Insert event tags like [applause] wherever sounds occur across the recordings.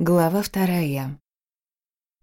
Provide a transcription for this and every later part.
Глава вторая.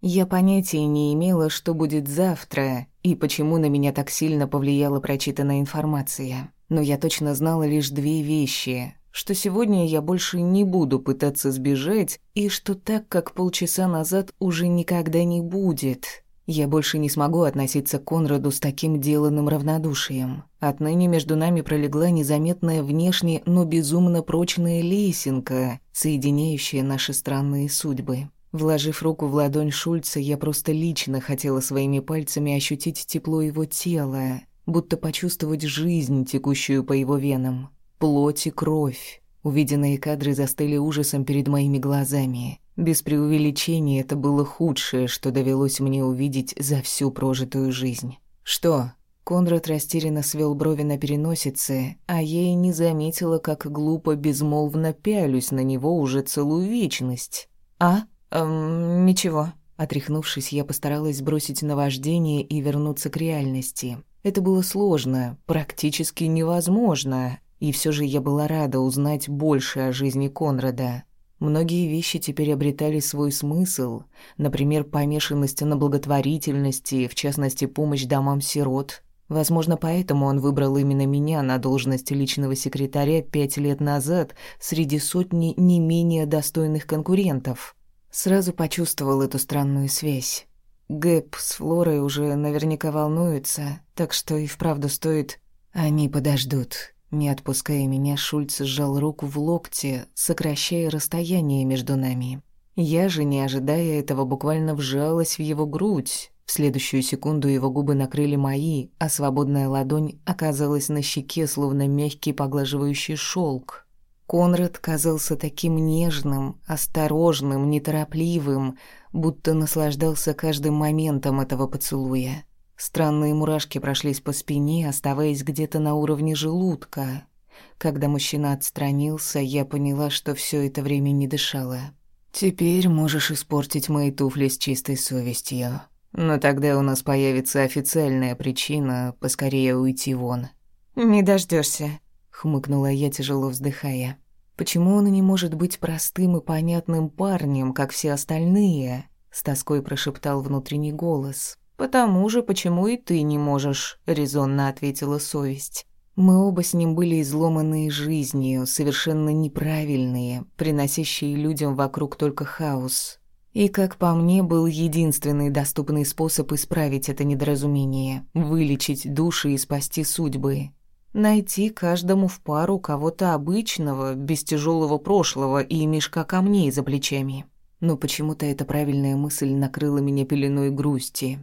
Я понятия не имела, что будет завтра и почему на меня так сильно повлияла прочитанная информация. Но я точно знала лишь две вещи. Что сегодня я больше не буду пытаться сбежать, и что так, как полчаса назад, уже никогда не будет. Я больше не смогу относиться к Конраду с таким деланным равнодушием. Отныне между нами пролегла незаметная внешне, но безумно прочная лесенка, соединяющая наши странные судьбы. Вложив руку в ладонь Шульца, я просто лично хотела своими пальцами ощутить тепло его тела, будто почувствовать жизнь, текущую по его венам. Плоть и кровь. Увиденные кадры застыли ужасом перед моими глазами. Без преувеличения это было худшее, что довелось мне увидеть за всю прожитую жизнь. «Что?» Конрад растерянно свел брови на переносице, а я и не заметила, как глупо безмолвно пялюсь на него уже целую вечность. «А? Эм, ничего». Отряхнувшись, я постаралась сбросить наваждение и вернуться к реальности. Это было сложно, практически невозможно, и все же я была рада узнать больше о жизни Конрада. Многие вещи теперь обретали свой смысл, например, помешанность на благотворительности, в частности, помощь домам-сирот. Возможно, поэтому он выбрал именно меня на должность личного секретаря пять лет назад среди сотни не менее достойных конкурентов. Сразу почувствовал эту странную связь. Гэп с Флорой уже наверняка волнуются, так что и вправду стоит... Они подождут. Не отпуская меня, Шульц сжал руку в локте, сокращая расстояние между нами. Я же, не ожидая этого, буквально вжалась в его грудь. В следующую секунду его губы накрыли мои, а свободная ладонь оказалась на щеке, словно мягкий поглаживающий шелк. Конрад казался таким нежным, осторожным, неторопливым, будто наслаждался каждым моментом этого поцелуя. Странные мурашки прошлись по спине, оставаясь где-то на уровне желудка. Когда мужчина отстранился, я поняла, что все это время не дышала. «Теперь можешь испортить мои туфли с чистой совестью. Но тогда у нас появится официальная причина поскорее уйти вон». «Не дождешься, хмыкнула я, тяжело вздыхая. «Почему он не может быть простым и понятным парнем, как все остальные?» С тоской прошептал внутренний голос. «Потому же, почему и ты не можешь», — резонно ответила совесть. Мы оба с ним были изломанные жизнью, совершенно неправильные, приносящие людям вокруг только хаос. И, как по мне, был единственный доступный способ исправить это недоразумение, вылечить души и спасти судьбы. Найти каждому в пару кого-то обычного, без тяжелого прошлого и мешка камней за плечами. Но почему-то эта правильная мысль накрыла меня пеленой грусти.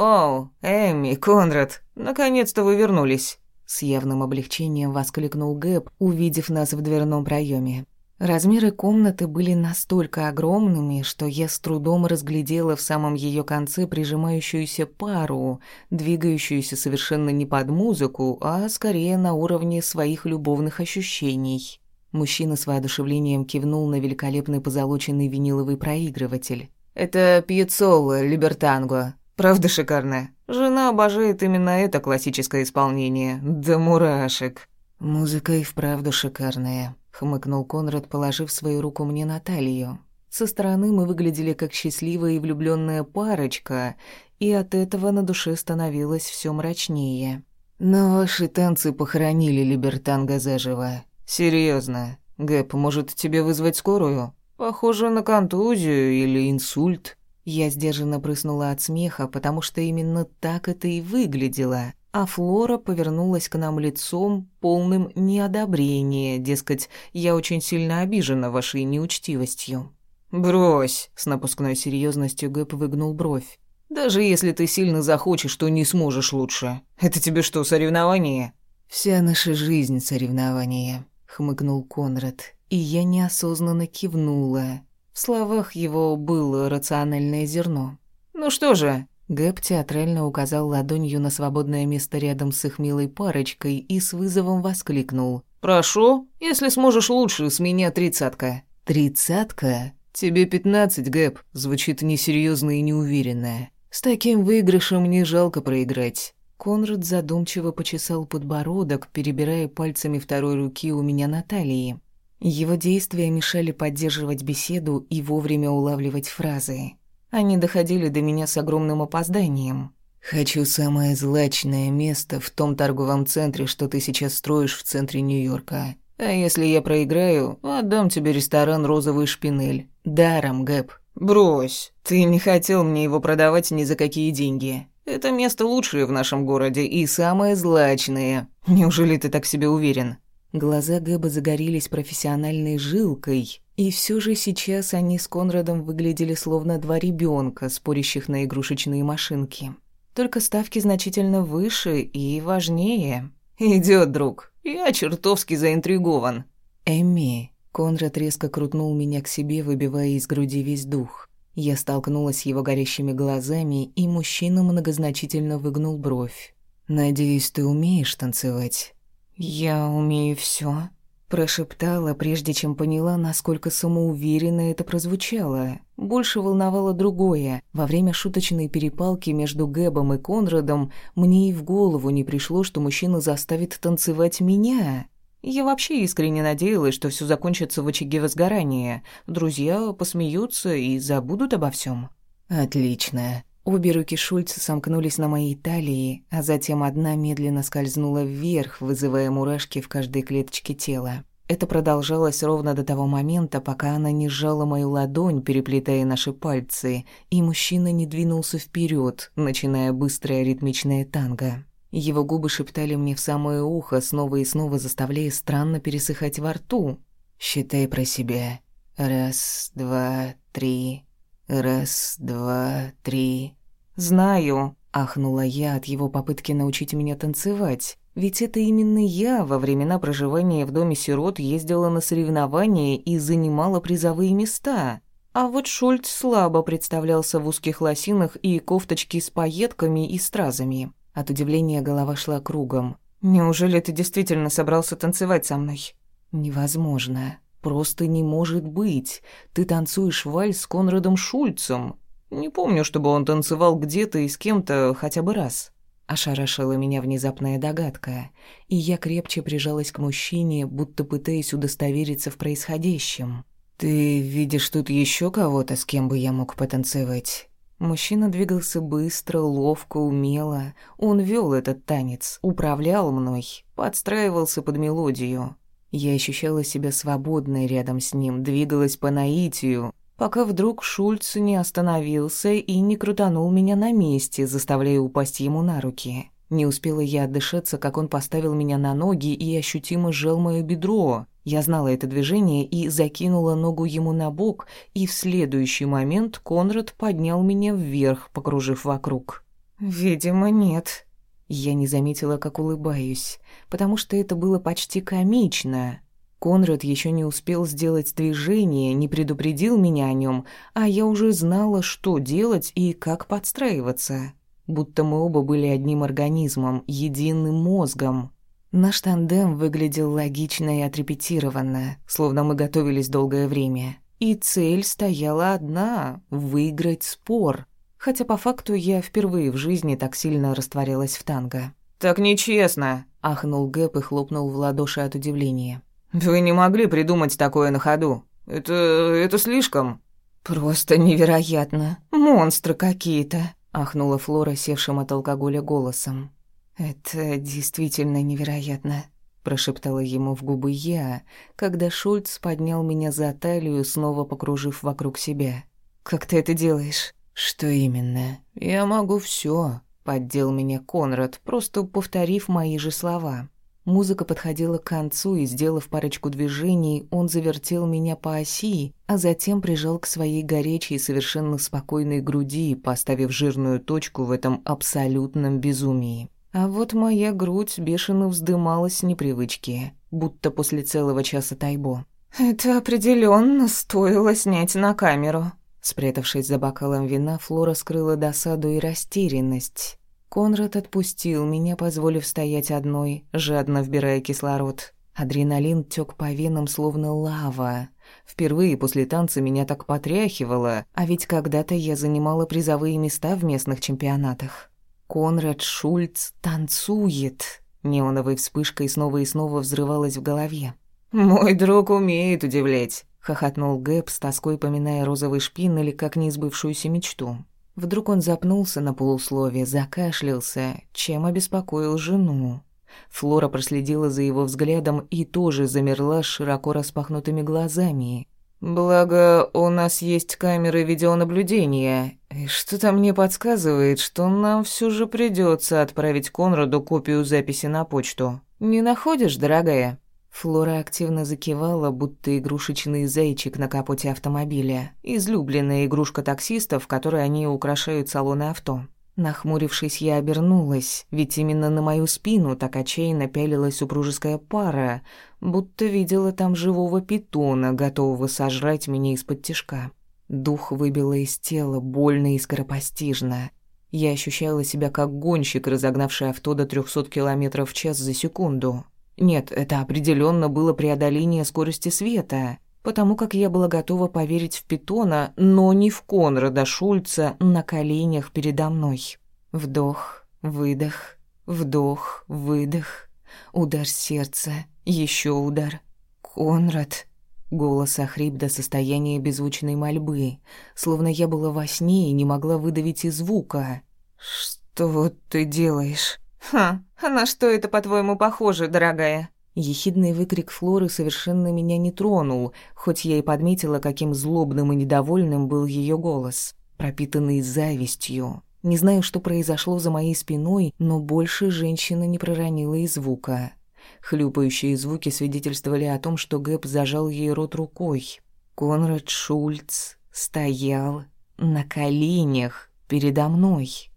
«О, Эми, Конрад, наконец-то вы вернулись!» С явным облегчением воскликнул Гэб, увидев нас в дверном проеме. Размеры комнаты были настолько огромными, что я с трудом разглядела в самом ее конце прижимающуюся пару, двигающуюся совершенно не под музыку, а скорее на уровне своих любовных ощущений. Мужчина с воодушевлением кивнул на великолепный позолоченный виниловый проигрыватель. «Это Пьецоло, Либертанго. Правда шикарная. Жена обожает именно это классическое исполнение. Да мурашек. Музыка и вправду шикарная, хмыкнул Конрад, положив свою руку мне на талию. Со стороны мы выглядели как счастливая и влюбленная парочка, и от этого на душе становилось все мрачнее. Но ваши танцы похоронили Либертанга заживо. Серьезно, Гэп, может тебе вызвать скорую? Похоже на контузию или инсульт. Я сдержанно прыснула от смеха, потому что именно так это и выглядело. А Флора повернулась к нам лицом, полным неодобрения, дескать, я очень сильно обижена вашей неучтивостью. «Брось!» — с напускной серьезностью Гэп выгнул бровь. «Даже если ты сильно захочешь, то не сможешь лучше. Это тебе что, соревнование?» «Вся наша жизнь — соревнование», — хмыкнул Конрад, и я неосознанно кивнула. В словах его было рациональное зерно. «Ну что же?» Гэб театрально указал ладонью на свободное место рядом с их милой парочкой и с вызовом воскликнул. «Прошу, если сможешь лучше, с меня тридцатка». «Тридцатка?» «Тебе пятнадцать, Гэб», звучит несерьезно и неуверенно. «С таким выигрышем не жалко проиграть». Конрад задумчиво почесал подбородок, перебирая пальцами второй руки у меня на талии. Его действия мешали поддерживать беседу и вовремя улавливать фразы. Они доходили до меня с огромным опозданием. «Хочу самое злачное место в том торговом центре, что ты сейчас строишь в центре Нью-Йорка. А если я проиграю, отдам тебе ресторан «Розовый шпинель». Даром, Гэб». «Брось, ты не хотел мне его продавать ни за какие деньги. Это место лучшее в нашем городе и самое злачное. Неужели ты так себе уверен?» Глаза Гэба загорелись профессиональной жилкой, и все же сейчас они с Конрадом выглядели словно два ребенка, спорящих на игрушечные машинки. Только ставки значительно выше и важнее. Идет, друг. Я чертовски заинтригован. Эми. Конрад резко крутнул меня к себе, выбивая из груди весь дух. Я столкнулась с его горящими глазами, и мужчина многозначительно выгнул бровь. «Надеюсь, ты умеешь танцевать?» «Я умею все, прошептала, прежде чем поняла, насколько самоуверенно это прозвучало. Больше волновало другое. Во время шуточной перепалки между Гэбом и Конрадом мне и в голову не пришло, что мужчина заставит танцевать меня. Я вообще искренне надеялась, что все закончится в очаге возгорания. Друзья посмеются и забудут обо всем. «Отлично», Обе руки Шульца сомкнулись на моей талии, а затем одна медленно скользнула вверх, вызывая мурашки в каждой клеточке тела. Это продолжалось ровно до того момента, пока она не сжала мою ладонь, переплетая наши пальцы, и мужчина не двинулся вперед, начиная быстрое ритмичное танго. Его губы шептали мне в самое ухо, снова и снова заставляя странно пересыхать во рту. «Считай про себя. Раз, два, три. Раз, два, три». «Знаю», — ахнула я от его попытки научить меня танцевать. Ведь это именно я во времена проживания в доме сирот ездила на соревнования и занимала призовые места. А вот Шульц слабо представлялся в узких лосинах и кофточке с пайетками и стразами. От удивления голова шла кругом. «Неужели ты действительно собрался танцевать со мной?» «Невозможно. Просто не может быть. Ты танцуешь вальс с Конрадом Шульцем. Не помню, чтобы он танцевал где-то и с кем-то хотя бы раз. Ошарашила меня внезапная догадка, и я крепче прижалась к мужчине, будто пытаясь удостовериться в происходящем. «Ты видишь тут еще кого-то, с кем бы я мог потанцевать?» Мужчина двигался быстро, ловко, умело. Он вел этот танец, управлял мной, подстраивался под мелодию. Я ощущала себя свободной рядом с ним, двигалась по наитию, пока вдруг Шульц не остановился и не крутанул меня на месте, заставляя упасть ему на руки. Не успела я отдышаться, как он поставил меня на ноги и ощутимо сжал моё бедро. Я знала это движение и закинула ногу ему на бок, и в следующий момент Конрад поднял меня вверх, покружив вокруг. «Видимо, нет». Я не заметила, как улыбаюсь, потому что это было почти комично. Конрад еще не успел сделать движение, не предупредил меня о нем, а я уже знала, что делать и как подстраиваться. Будто мы оба были одним организмом, единым мозгом. Наш тандем выглядел логично и отрепетированно, словно мы готовились долгое время. И цель стояла одна — выиграть спор. Хотя по факту я впервые в жизни так сильно растворилась в танго. «Так нечестно!» — ахнул Гэп и хлопнул в ладоши от удивления. Вы не могли придумать такое на ходу. Это... это слишком». «Просто невероятно. Монстры какие-то», — ахнула Флора севшим от алкоголя голосом. «Это действительно невероятно», — прошептала ему в губы я, когда Шульц поднял меня за талию, снова покружив вокруг себя. «Как ты это делаешь?» «Что именно?» «Я могу все, поддел меня Конрад, просто повторив мои же слова. Музыка подходила к концу, и, сделав парочку движений, он завертел меня по оси, а затем прижал к своей горячей, совершенно спокойной груди, поставив жирную точку в этом абсолютном безумии. А вот моя грудь бешено вздымалась непривычки, будто после целого часа тайбо. «Это определенно стоило снять на камеру». Спрятавшись за бокалом вина, Флора скрыла досаду и растерянность. Конрад отпустил меня, позволив стоять одной, жадно вбирая кислород. Адреналин тёк по венам, словно лава. Впервые после танца меня так потряхивало, а ведь когда-то я занимала призовые места в местных чемпионатах. Конрад Шульц танцует. Неоновой вспышкой снова и снова взрывалась в голове. «Мой друг умеет удивлять», — хохотнул Гэб с тоской поминая розовый шпин или как несбывшуюся мечту. Вдруг он запнулся на полусловие, закашлялся, чем обеспокоил жену. Флора проследила за его взглядом и тоже замерла широко распахнутыми глазами. «Благо, у нас есть камеры видеонаблюдения, и что-то мне подсказывает, что нам все же придется отправить Конраду копию записи на почту. Не находишь, дорогая?» Флора активно закивала, будто игрушечный зайчик на капоте автомобиля, излюбленная игрушка таксистов, которой они украшают салоны авто. Нахмурившись, я обернулась, ведь именно на мою спину так отчаянно пялилась супружеская пара, будто видела там живого питона, готового сожрать меня из-под тишка. Дух выбило из тела, больно и скоропостижно. Я ощущала себя как гонщик, разогнавший авто до 300 км в час за секунду. Нет, это определенно было преодоление скорости света, потому как я была готова поверить в питона, но не в Конрада Шульца на коленях передо мной. Вдох, выдох, вдох, выдох, удар сердца, еще удар. Конрад. Голос охрип до состояния беззвучной мольбы, словно я была во сне и не могла выдавить и звука. «Что ты делаешь?» «Ха, а на что это, по-твоему, похоже, дорогая?» Ехидный выкрик Флоры совершенно меня не тронул, хоть я и подметила, каким злобным и недовольным был ее голос, пропитанный завистью. Не знаю, что произошло за моей спиной, но больше женщина не проронила и звука. Хлюпающие звуки свидетельствовали о том, что Гэб зажал ей рот рукой. Конрад Шульц стоял на коленях передо мной.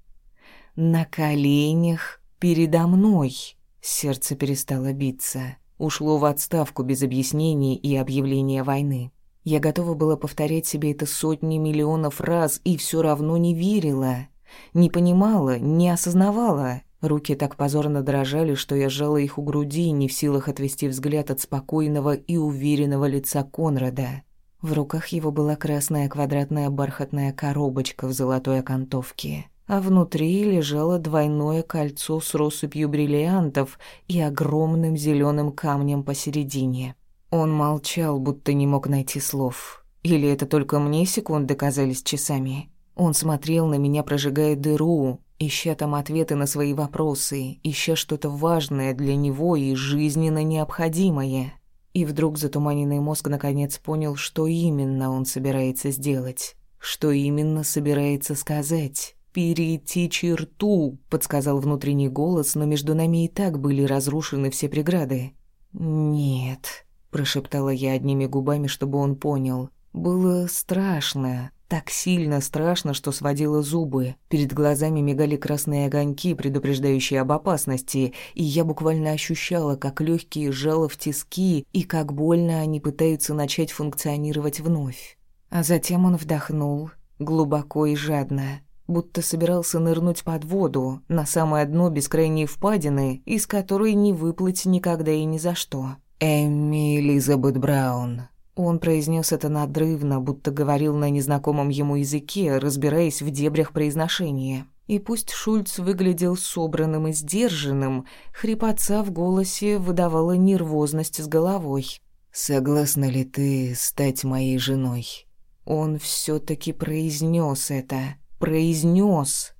На коленях передо мной. Сердце перестало биться. Ушло в отставку без объяснений и объявления войны. Я готова была повторять себе это сотни миллионов раз и все равно не верила. Не понимала, не осознавала. Руки так позорно дрожали, что я сжала их у груди, не в силах отвести взгляд от спокойного и уверенного лица Конрада. В руках его была красная квадратная бархатная коробочка в золотой окантовке а внутри лежало двойное кольцо с россыпью бриллиантов и огромным зеленым камнем посередине. Он молчал, будто не мог найти слов. Или это только мне секунды казались часами? Он смотрел на меня, прожигая дыру, ища там ответы на свои вопросы, ища что-то важное для него и жизненно необходимое. И вдруг затуманенный мозг наконец понял, что именно он собирается сделать, что именно собирается сказать. «Перейти черту», — подсказал внутренний голос, но между нами и так были разрушены все преграды. «Нет», — прошептала я одними губами, чтобы он понял. «Было страшно, так сильно страшно, что сводило зубы. Перед глазами мигали красные огоньки, предупреждающие об опасности, и я буквально ощущала, как легкие жало в тиски и как больно они пытаются начать функционировать вновь. А затем он вдохнул, глубоко и жадно будто собирался нырнуть под воду, на самое дно бескрайней впадины, из которой не выплыть никогда и ни за что. «Эмми Элизабет Браун». Он произнес это надрывно, будто говорил на незнакомом ему языке, разбираясь в дебрях произношения. И пусть Шульц выглядел собранным и сдержанным, хрипотца в голосе выдавала нервозность с головой. «Согласна ли ты стать моей женой?» Он все таки произнес это произнес.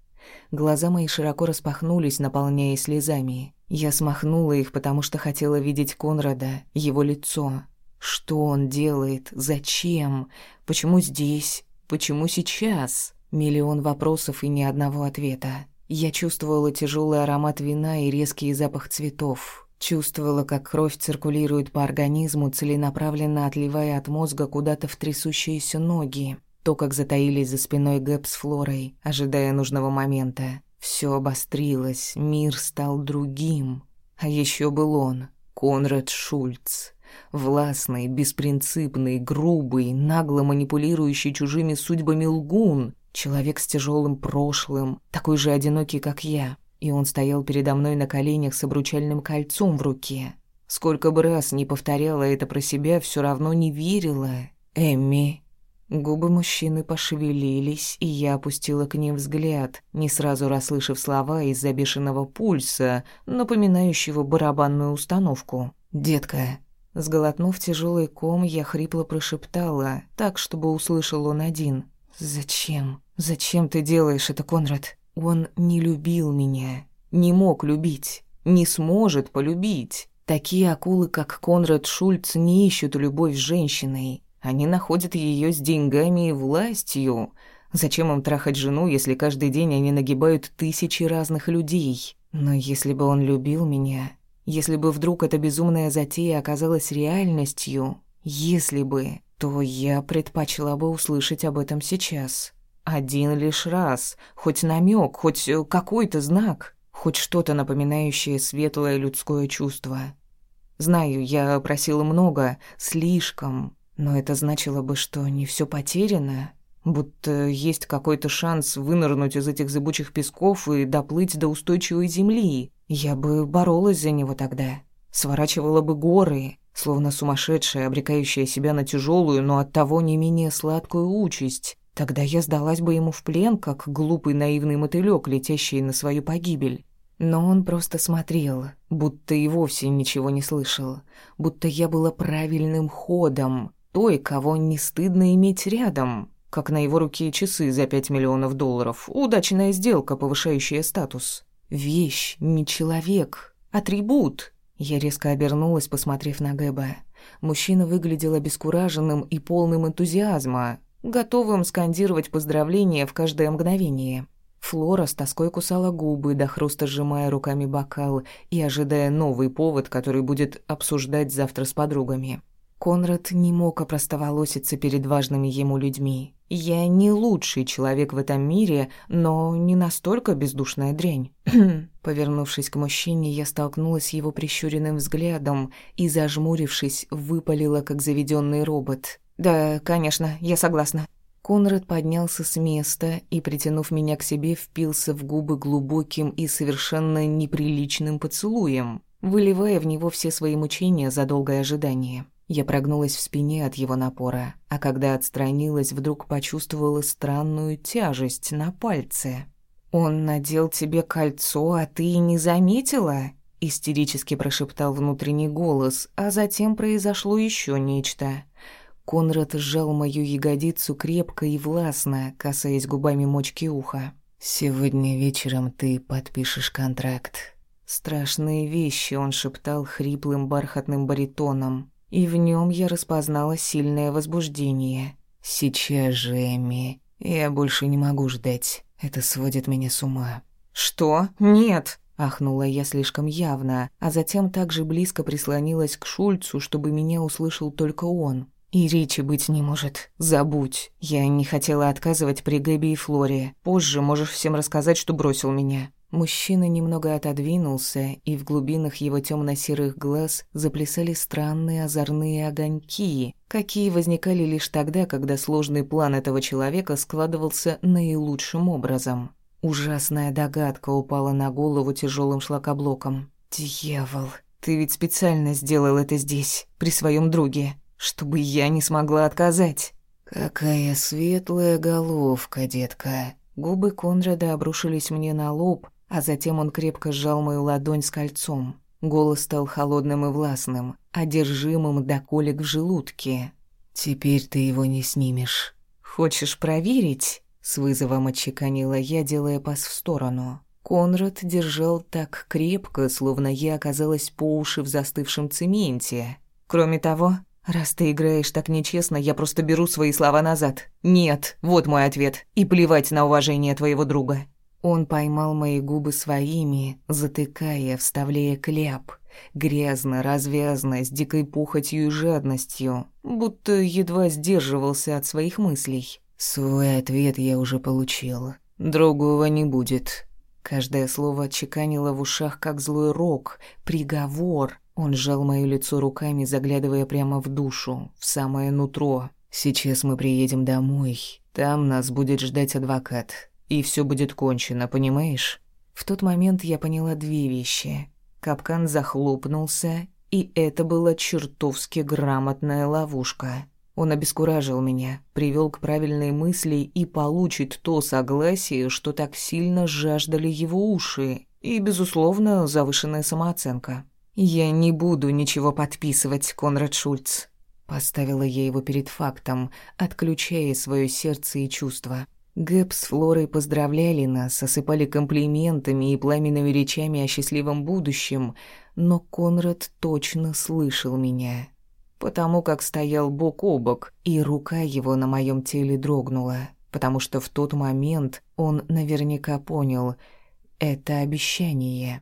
Глаза мои широко распахнулись, наполняя слезами. Я смахнула их, потому что хотела видеть Конрада, его лицо. Что он делает? Зачем? Почему здесь? Почему сейчас? Миллион вопросов и ни одного ответа. Я чувствовала тяжелый аромат вина и резкий запах цветов. Чувствовала, как кровь циркулирует по организму, целенаправленно отливая от мозга куда-то в трясущиеся ноги. То, как затаились за спиной Гэб с Флорой, ожидая нужного момента. Все обострилось, мир стал другим. А еще был он, Конрад Шульц. Властный, беспринципный, грубый, нагло манипулирующий чужими судьбами лгун. Человек с тяжелым прошлым, такой же одинокий, как я. И он стоял передо мной на коленях с обручальным кольцом в руке. Сколько бы раз не повторяла это про себя, все равно не верила. «Эмми, Губы мужчины пошевелились, и я опустила к ним взгляд, не сразу расслышав слова из-за бешеного пульса, напоминающего барабанную установку. «Детка, Сглотнув тяжелый ком, я хрипло прошептала, так, чтобы услышал он один. «Зачем? Зачем ты делаешь это, Конрад? Он не любил меня, не мог любить, не сможет полюбить. Такие акулы, как Конрад Шульц, не ищут любовь с женщиной. Они находят ее с деньгами и властью. Зачем им трахать жену, если каждый день они нагибают тысячи разных людей? Но если бы он любил меня, если бы вдруг эта безумная затея оказалась реальностью, если бы, то я предпочла бы услышать об этом сейчас. Один лишь раз, хоть намек, хоть какой-то знак, хоть что-то напоминающее светлое людское чувство. Знаю, я просила много, слишком, но это значило бы, что не все потеряно, будто есть какой-то шанс вынырнуть из этих зыбучих песков и доплыть до устойчивой земли. Я бы боролась за него тогда, сворачивала бы горы, словно сумасшедшая, обрекающая себя на тяжелую, но оттого не менее сладкую участь. Тогда я сдалась бы ему в плен, как глупый наивный мотылёк, летящий на свою погибель. Но он просто смотрел, будто и вовсе ничего не слышал, будто я была правильным ходом, той, кого не стыдно иметь рядом, как на его руке часы за пять миллионов долларов, удачная сделка, повышающая статус. Вещь, не человек, атрибут. Я резко обернулась, посмотрев на Гэба. Мужчина выглядел обескураженным и полным энтузиазма, готовым скандировать поздравления в каждое мгновение. Флора с тоской кусала губы, до хруста сжимая руками бокал и ожидая новый повод, который будет обсуждать завтра с подругами. Конрад не мог опростоволоситься перед важными ему людьми. Я не лучший человек в этом мире, но не настолько бездушная дрянь. [clears throat] Повернувшись к мужчине, я столкнулась с его прищуренным взглядом и, зажмурившись, выпалила, как заведенный робот. «Да, конечно, я согласна». Конрад поднялся с места и, притянув меня к себе, впился в губы глубоким и совершенно неприличным поцелуем, выливая в него все свои мучения за долгое ожидание. Я прогнулась в спине от его напора, а когда отстранилась, вдруг почувствовала странную тяжесть на пальце. «Он надел тебе кольцо, а ты и не заметила?» Истерически прошептал внутренний голос, а затем произошло еще нечто. Конрад сжал мою ягодицу крепко и властно, касаясь губами мочки уха. «Сегодня вечером ты подпишешь контракт». Страшные вещи он шептал хриплым бархатным баритоном, и в нем я распознала сильное возбуждение. «Сейчас же, Эми, я больше не могу ждать. Это сводит меня с ума». «Что? Нет!» — ахнула я слишком явно, а затем также близко прислонилась к Шульцу, чтобы меня услышал только он. «И речи быть не может. Забудь. Я не хотела отказывать при Гэби и Флоре. Позже можешь всем рассказать, что бросил меня. Мужчина немного отодвинулся, и в глубинах его темно-серых глаз заплясали странные озорные огоньки, какие возникали лишь тогда, когда сложный план этого человека складывался наилучшим образом. Ужасная догадка упала на голову тяжелым шлакоблоком. «Дьявол, ты ведь специально сделал это здесь, при своем друге, чтобы я не смогла отказать». «Какая светлая головка, детка!» Губы Конрада обрушились мне на лоб, а затем он крепко сжал мою ладонь с кольцом. Голос стал холодным и властным, одержимым до колик в желудке. «Теперь ты его не снимешь». «Хочешь проверить?» — с вызовом отчеканила я, делая пас в сторону. Конрад держал так крепко, словно я оказалась по уши в застывшем цементе. «Кроме того, раз ты играешь так нечестно, я просто беру свои слова назад. Нет, вот мой ответ. И плевать на уважение твоего друга. Он поймал мои губы своими, затыкая, вставляя кляп. Грязно, развязно, с дикой пухотью и жадностью, будто едва сдерживался от своих мыслей. Свой ответ я уже получил. Другого не будет. Каждое слово отчеканило в ушах, как злой рок, приговор. Он сжал моё лицо руками, заглядывая прямо в душу, в самое нутро. «Сейчас мы приедем домой. Там нас будет ждать адвокат и все будет кончено, понимаешь? В тот момент я поняла две вещи. Капкан захлопнулся, и это была чертовски грамотная ловушка. Он обескуражил меня, привел к правильной мысли и получит то согласие, что так сильно жаждали его уши, и, безусловно, завышенная самооценка. «Я не буду ничего подписывать, Конрад Шульц», — поставила я его перед фактом, отключая свое сердце и чувства. Гэб с Флорой поздравляли нас, осыпали комплиментами и пламенными речами о счастливом будущем, но Конрад точно слышал меня, потому как стоял бок о бок, и рука его на моем теле дрогнула, потому что в тот момент он наверняка понял — это обещание.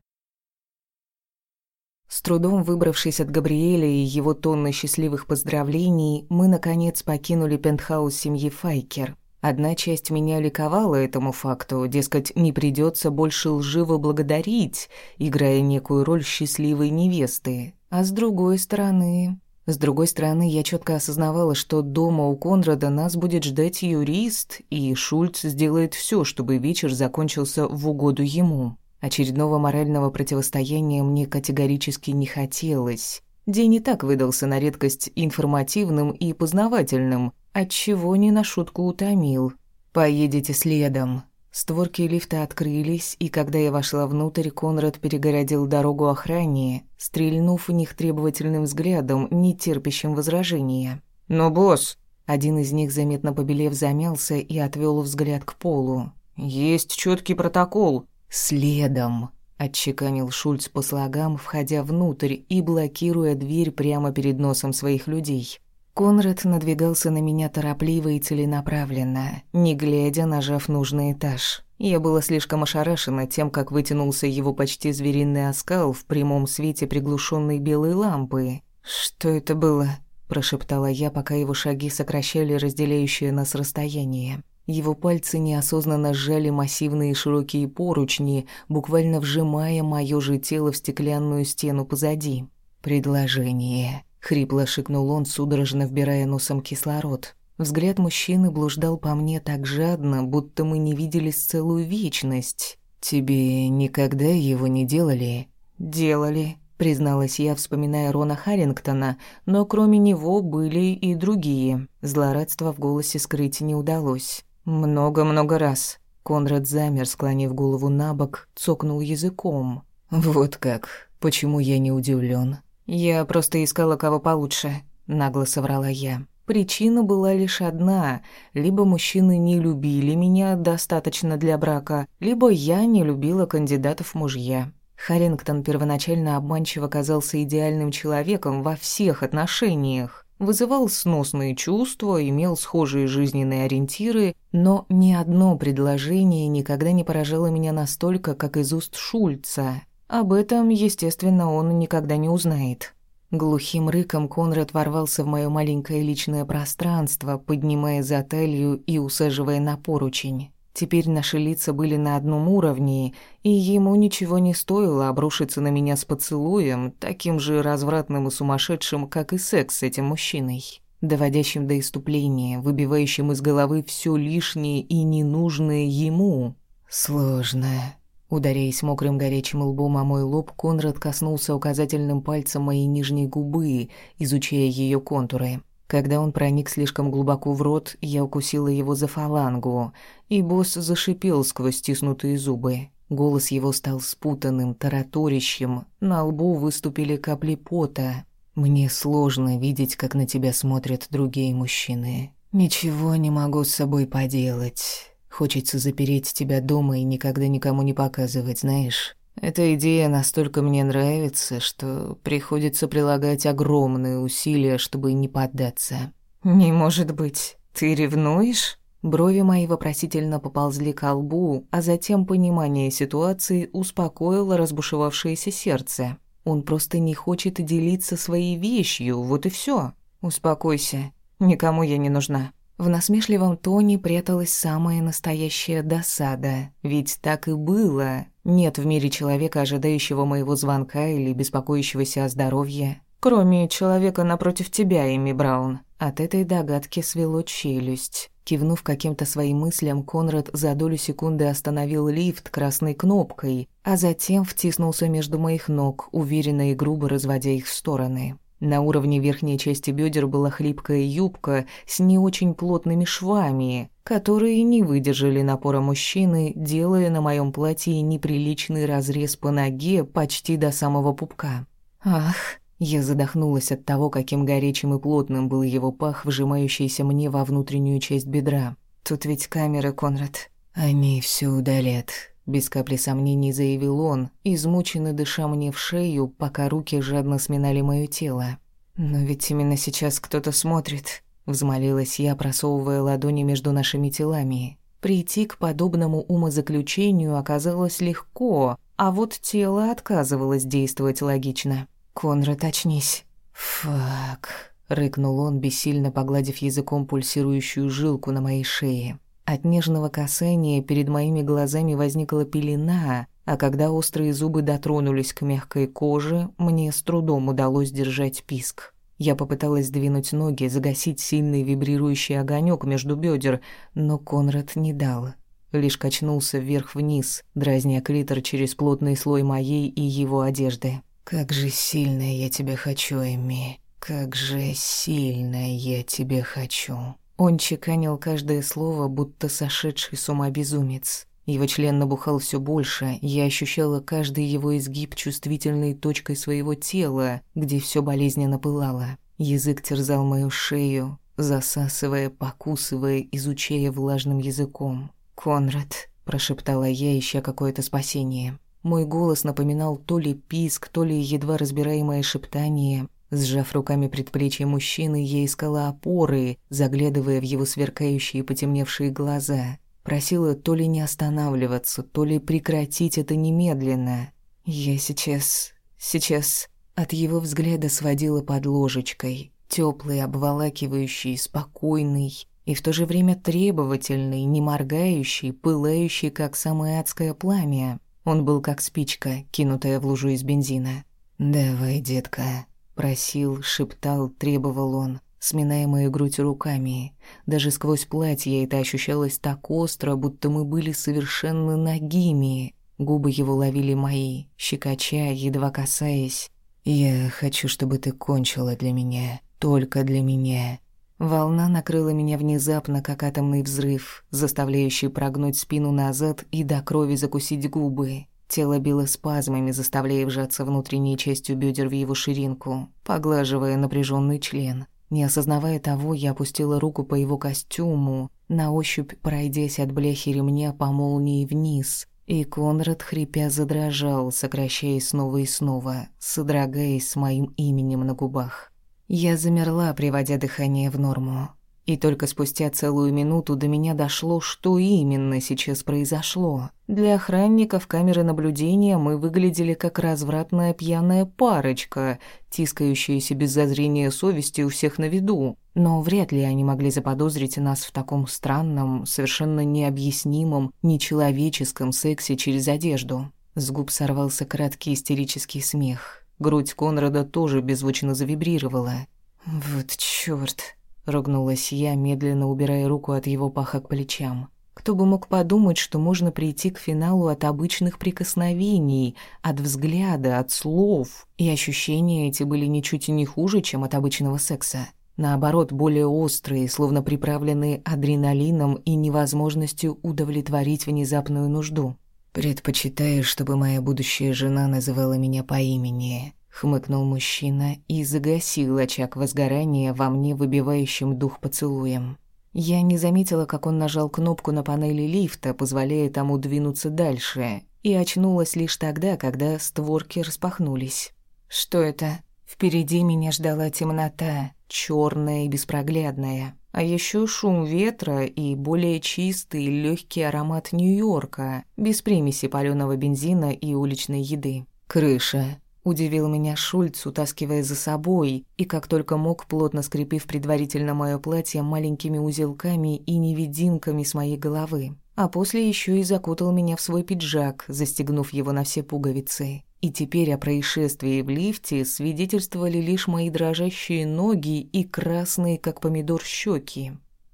С трудом выбравшись от Габриэля и его тонны счастливых поздравлений, мы, наконец, покинули пентхаус семьи Файкер. Одна часть меня ликовала этому факту, дескать, не придется больше лживо благодарить, играя некую роль счастливой невесты. А с другой стороны... С другой стороны, я четко осознавала, что дома у Конрада нас будет ждать юрист, и Шульц сделает все, чтобы вечер закончился в угоду ему. Очередного морального противостояния мне категорически не хотелось. День и так выдался на редкость информативным и познавательным, отчего не на шутку утомил. «Поедете следом». Створки лифта открылись, и когда я вошла внутрь, Конрад перегородил дорогу охране, стрельнув в них требовательным взглядом, не терпящим возражения. «Но, босс...» Один из них, заметно побелев, замялся и отвел взгляд к полу. «Есть четкий протокол». «Следом», — отчеканил Шульц по слогам, входя внутрь и блокируя дверь прямо перед носом своих людей. Конрад надвигался на меня торопливо и целенаправленно, не глядя, нажав нужный этаж. Я была слишком ошарашена тем, как вытянулся его почти звериный оскал в прямом свете приглушенной белой лампы. «Что это было?» – прошептала я, пока его шаги сокращали разделяющее нас расстояние. Его пальцы неосознанно сжали массивные широкие поручни, буквально вжимая моё же тело в стеклянную стену позади. «Предложение», — хрипло шикнул он, судорожно вбирая носом кислород. Взгляд мужчины блуждал по мне так жадно, будто мы не виделись целую вечность. «Тебе никогда его не делали?» «Делали», — призналась я, вспоминая Рона Харрингтона, но кроме него были и другие. Злорадства в голосе скрыть не удалось. Много-много раз. Конрад замер, склонив голову на бок, цокнул языком. Вот как. Почему я не удивлен? Я просто искала кого получше, нагло соврала я. Причина была лишь одна: либо мужчины не любили меня достаточно для брака, либо я не любила кандидатов в мужья. Харрингтон первоначально обманчиво казался идеальным человеком во всех отношениях вызывал сносные чувства, имел схожие жизненные ориентиры, но ни одно предложение никогда не поражало меня настолько, как из уст Шульца. Об этом, естественно, он никогда не узнает. Глухим рыком Конрад ворвался в моё маленькое личное пространство, поднимая за талию и усаживая на поручень. Теперь наши лица были на одном уровне, и ему ничего не стоило обрушиться на меня с поцелуем, таким же развратным и сумасшедшим, как и секс с этим мужчиной, доводящим до иступления, выбивающим из головы все лишнее и ненужное ему. Сложно. Ударяясь мокрым горячим лбом о мой лоб, Конрад коснулся указательным пальцем моей нижней губы, изучая ее контуры. Когда он проник слишком глубоко в рот, я укусила его за фалангу, и босс зашипел сквозь стиснутые зубы. Голос его стал спутанным, тараторящим, на лбу выступили капли пота. «Мне сложно видеть, как на тебя смотрят другие мужчины. Ничего не могу с собой поделать. Хочется запереть тебя дома и никогда никому не показывать, знаешь?» Эта идея настолько мне нравится, что приходится прилагать огромные усилия, чтобы не поддаться. «Не может быть. Ты ревнуешь?» Брови мои вопросительно поползли к лбу, а затем понимание ситуации успокоило разбушевавшееся сердце. Он просто не хочет делиться своей вещью, вот и все. «Успокойся. Никому я не нужна». В насмешливом тоне пряталась самая настоящая досада, ведь так и было. Нет в мире человека, ожидающего моего звонка или беспокоящегося о здоровье. Кроме человека напротив тебя, Эми Браун. От этой догадки свело челюсть. Кивнув каким-то своим мыслям, Конрад за долю секунды остановил лифт красной кнопкой, а затем втиснулся между моих ног, уверенно и грубо разводя их в стороны. На уровне верхней части бедер была хлипкая юбка с не очень плотными швами, которые не выдержали напора мужчины, делая на моем платье неприличный разрез по ноге почти до самого пупка. Ах, я задохнулась от того, каким горячим и плотным был его пах, вжимающийся мне во внутреннюю часть бедра. Тут ведь камеры, Конрад. Они все удалят. Без капли сомнений заявил он, измученно дыша мне в шею, пока руки жадно сминали моё тело. «Но ведь именно сейчас кто-то смотрит», — взмолилась я, просовывая ладони между нашими телами. Прийти к подобному умозаключению оказалось легко, а вот тело отказывалось действовать логично. «Конрад, очнись». «Фак», — рыкнул он, бессильно погладив языком пульсирующую жилку на моей шее. От нежного касания перед моими глазами возникла пелена, а когда острые зубы дотронулись к мягкой коже, мне с трудом удалось держать писк. Я попыталась двинуть ноги, загасить сильный вибрирующий огонек между бедер, но Конрад не дал. Лишь качнулся вверх-вниз, дразня клитор через плотный слой моей и его одежды. «Как же сильно я тебя хочу, Эми! Как же сильно я тебя хочу!» Он чеканил каждое слово, будто сошедший с ума безумец. Его член набухал все больше, я ощущала каждый его изгиб чувствительной точкой своего тела, где все болезненно пылало. Язык терзал мою шею, засасывая, покусывая, изучая влажным языком. «Конрад», — прошептала я, ища какое-то спасение. Мой голос напоминал то ли писк, то ли едва разбираемое шептание. Сжав руками предплечье мужчины, я искала опоры, заглядывая в его сверкающие потемневшие глаза. Просила то ли не останавливаться, то ли прекратить это немедленно. Я сейчас... сейчас... От его взгляда сводила под ложечкой. Теплый, обволакивающий, спокойный и в то же время требовательный, не моргающий, пылающий, как самое адское пламя. Он был как спичка, кинутая в лужу из бензина. «Давай, детка», — просил, шептал, требовал он сминая мою грудь руками. Даже сквозь платье это ощущалось так остро, будто мы были совершенно нагими. Губы его ловили мои, щекоча, едва касаясь. «Я хочу, чтобы ты кончила для меня, только для меня». Волна накрыла меня внезапно, как атомный взрыв, заставляющий прогнуть спину назад и до крови закусить губы. Тело било спазмами, заставляя вжаться внутренней частью бедер в его ширинку, поглаживая напряженный член. Не осознавая того, я опустила руку по его костюму, на ощупь пройдясь от бляхи ремня по молнии вниз, и Конрад, хрипя, задрожал, сокращаясь снова и снова, содрогаясь с моим именем на губах. Я замерла, приводя дыхание в норму. И только спустя целую минуту до меня дошло, что именно сейчас произошло. Для охранников камеры наблюдения мы выглядели как развратная пьяная парочка, тискающаяся без зазрения совести у всех на виду. Но вряд ли они могли заподозрить нас в таком странном, совершенно необъяснимом, нечеловеческом сексе через одежду. С губ сорвался краткий истерический смех. Грудь Конрада тоже беззвучно завибрировала. «Вот чёрт!» Ругнулась я, медленно убирая руку от его паха к плечам. Кто бы мог подумать, что можно прийти к финалу от обычных прикосновений, от взгляда, от слов. И ощущения эти были ничуть не хуже, чем от обычного секса. Наоборот, более острые, словно приправленные адреналином и невозможностью удовлетворить внезапную нужду. «Предпочитаю, чтобы моя будущая жена называла меня по имени», хмыкнул мужчина и загасил очаг возгорания во мне выбивающим дух поцелуем. Я не заметила, как он нажал кнопку на панели лифта, позволяя тому двинуться дальше, и очнулась лишь тогда, когда створки распахнулись. Что это? Впереди меня ждала темнота, черная и беспроглядная, а еще шум ветра и более чистый легкий аромат Нью-Йорка, без примеси палёного бензина и уличной еды. Крыша, Удивил меня Шульц, утаскивая за собой, и как только мог, плотно скрепив предварительно мое платье маленькими узелками и невидимками с моей головы. А после еще и закутал меня в свой пиджак, застегнув его на все пуговицы. И теперь о происшествии в лифте свидетельствовали лишь мои дрожащие ноги и красные, как помидор, щеки.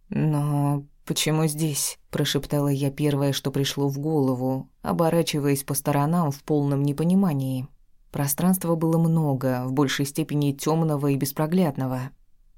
«Но почему здесь?» – прошептала я первое, что пришло в голову, оборачиваясь по сторонам в полном непонимании. Пространства было много, в большей степени темного и беспроглядного.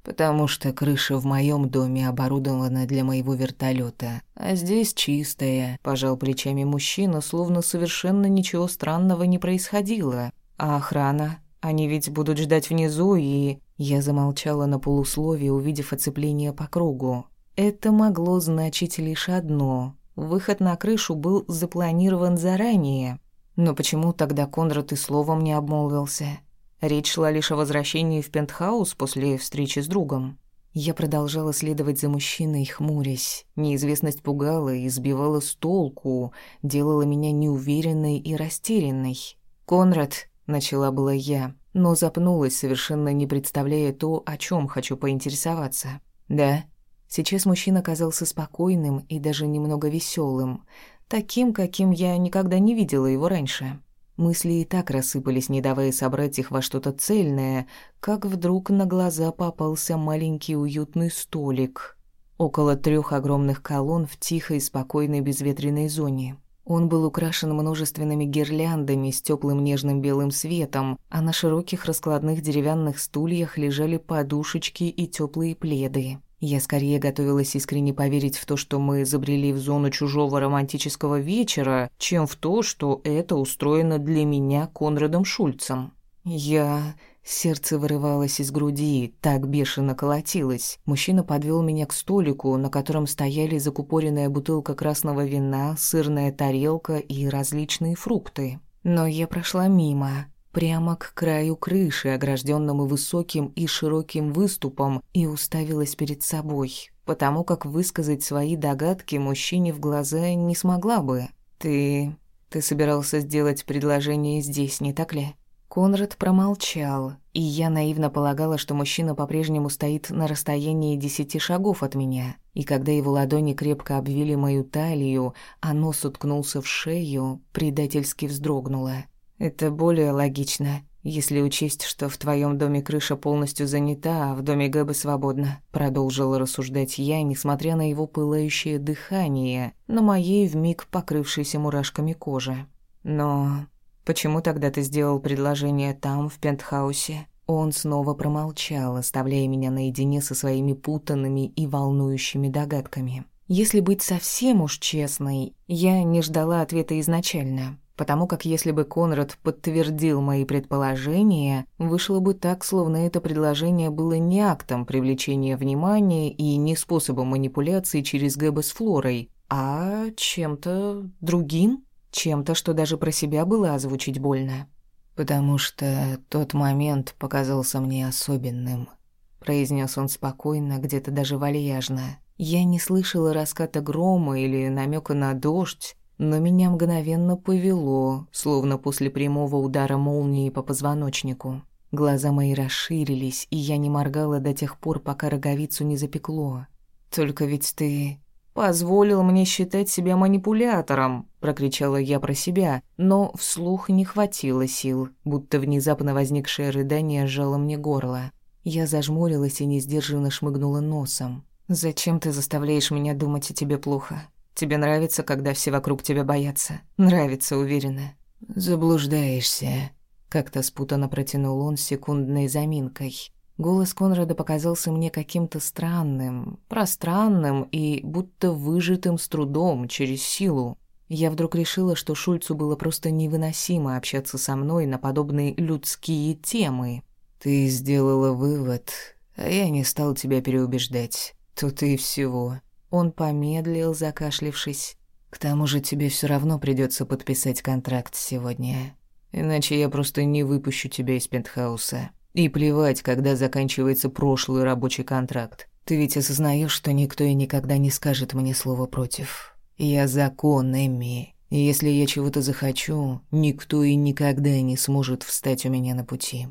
Потому что крыша в моем доме оборудована для моего вертолета, а здесь чистая. Пожал плечами мужчина, словно совершенно ничего странного не происходило. А охрана? Они ведь будут ждать внизу, и...» Я замолчала на полусловие, увидев оцепление по кругу. Это могло значить лишь одно. Выход на крышу был запланирован заранее. Но почему тогда Конрад и словом не обмолвился? Речь шла лишь о возвращении в пентхаус после встречи с другом. Я продолжала следовать за мужчиной, хмурясь. Неизвестность пугала и сбивала с толку, делала меня неуверенной и растерянной. «Конрад», — начала была я, но запнулась, совершенно не представляя то, о чем хочу поинтересоваться. «Да?» Сейчас мужчина казался спокойным и даже немного веселым, таким, каким я никогда не видела его раньше. Мысли и так рассыпались, не давая собрать их во что-то цельное, как вдруг на глаза попался маленький уютный столик. Около трех огромных колонн в тихой, спокойной безветренной зоне. Он был украшен множественными гирляндами с теплым нежным белым светом, а на широких раскладных деревянных стульях лежали подушечки и теплые пледы. Я скорее готовилась искренне поверить в то, что мы забрели в зону чужого романтического вечера, чем в то, что это устроено для меня Конрадом Шульцем. Я... Сердце вырывалось из груди, так бешено колотилось. Мужчина подвел меня к столику, на котором стояли закупоренная бутылка красного вина, сырная тарелка и различные фрукты. Но я прошла мимо прямо к краю крыши, огражденному высоким и широким выступом, и уставилась перед собой, потому как высказать свои догадки мужчине в глаза не смогла бы. «Ты... ты собирался сделать предложение здесь, не так ли?» Конрад промолчал, и я наивно полагала, что мужчина по-прежнему стоит на расстоянии десяти шагов от меня, и когда его ладони крепко обвили мою талию, а нос уткнулся в шею, предательски вздрогнула. Это более логично, если учесть, что в твоем доме крыша полностью занята, а в доме Гэба свободна. Продолжила рассуждать я, несмотря на его пылающее дыхание, на моей вмиг покрывшейся мурашками кожи. Но почему тогда ты сделал предложение там, в пентхаусе? Он снова промолчал, оставляя меня наедине со своими путанными и волнующими догадками. Если быть совсем уж честной, я не ждала ответа изначально потому как если бы Конрад подтвердил мои предположения, вышло бы так, словно это предложение было не актом привлечения внимания и не способом манипуляции через Гэба с Флорой, а чем-то другим, чем-то, что даже про себя было озвучить больно. «Потому что тот момент показался мне особенным», — произнес он спокойно, где-то даже вальяжно. Я не слышала раската грома или намека на дождь, но меня мгновенно повело, словно после прямого удара молнии по позвоночнику. Глаза мои расширились, и я не моргала до тех пор, пока роговицу не запекло. «Только ведь ты позволил мне считать себя манипулятором», — прокричала я про себя, но вслух не хватило сил, будто внезапно возникшее рыдание сжало мне горло. Я зажмурилась и несдержанно шмыгнула носом. «Зачем ты заставляешь меня думать о тебе плохо? Тебе нравится, когда все вокруг тебя боятся? Нравится, уверена. Заблуждаешься. Как-то спутанно протянул он секундной заминкой. Голос Конрада показался мне каким-то странным, пространным и будто выжатым с трудом, через силу. Я вдруг решила, что Шульцу было просто невыносимо общаться со мной на подобные людские темы. «Ты сделала вывод, а я не стал тебя переубеждать. Тут и всего. Он помедлил, закашлившись. «К тому же тебе все равно придется подписать контракт сегодня. Иначе я просто не выпущу тебя из пентхауса. И плевать, когда заканчивается прошлый рабочий контракт. Ты ведь осознаешь, что никто и никогда не скажет мне слова против. Я закон, Эмми. И если я чего-то захочу, никто и никогда не сможет встать у меня на пути».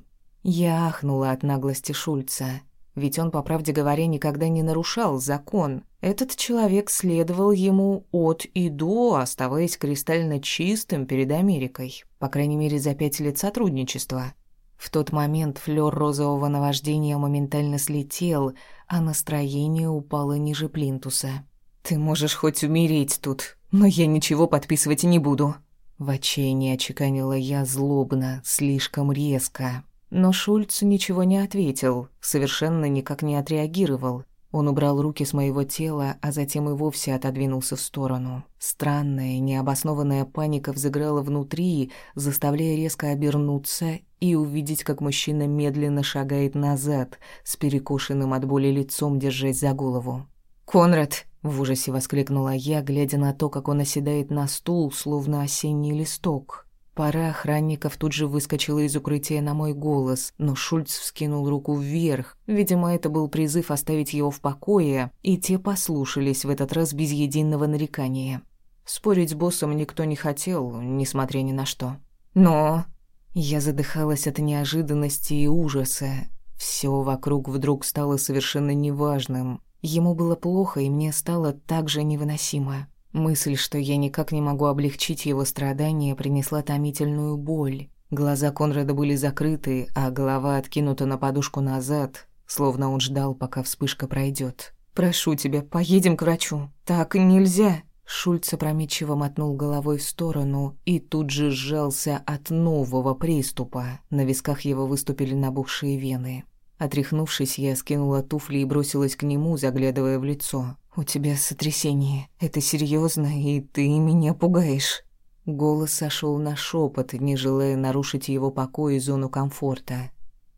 Я ахнула от наглости Шульца. Ведь он, по правде говоря, никогда не нарушал закон. Этот человек следовал ему от и до, оставаясь кристально чистым перед Америкой. По крайней мере, за пять лет сотрудничества. В тот момент флёр розового наваждения моментально слетел, а настроение упало ниже плинтуса. «Ты можешь хоть умереть тут, но я ничего подписывать не буду». В отчаянии очеканила я злобно, слишком резко. Но Шульц ничего не ответил, совершенно никак не отреагировал. Он убрал руки с моего тела, а затем и вовсе отодвинулся в сторону. Странная, необоснованная паника взыграла внутри, заставляя резко обернуться и увидеть, как мужчина медленно шагает назад, с перекошенным от боли лицом, держась за голову. «Конрад!» — в ужасе воскликнула я, глядя на то, как он оседает на стул, словно осенний листок. Пара охранников тут же выскочила из укрытия на мой голос, но Шульц вскинул руку вверх. Видимо, это был призыв оставить его в покое, и те послушались в этот раз без единого нарекания. Спорить с боссом никто не хотел, несмотря ни на что. Но... Я задыхалась от неожиданности и ужаса. Все вокруг вдруг стало совершенно неважным. Ему было плохо, и мне стало так же невыносимо. Мысль, что я никак не могу облегчить его страдания, принесла томительную боль. Глаза Конрада были закрыты, а голова откинута на подушку назад, словно он ждал, пока вспышка пройдет. «Прошу тебя, поедем к врачу. Так нельзя!» Шульц опрометчиво мотнул головой в сторону и тут же сжался от нового приступа. На висках его выступили набухшие вены. Отряхнувшись, я скинула туфли и бросилась к нему, заглядывая в лицо. «У тебя сотрясение. Это серьезно, и ты меня пугаешь». Голос сошел на шепот, не желая нарушить его покой и зону комфорта.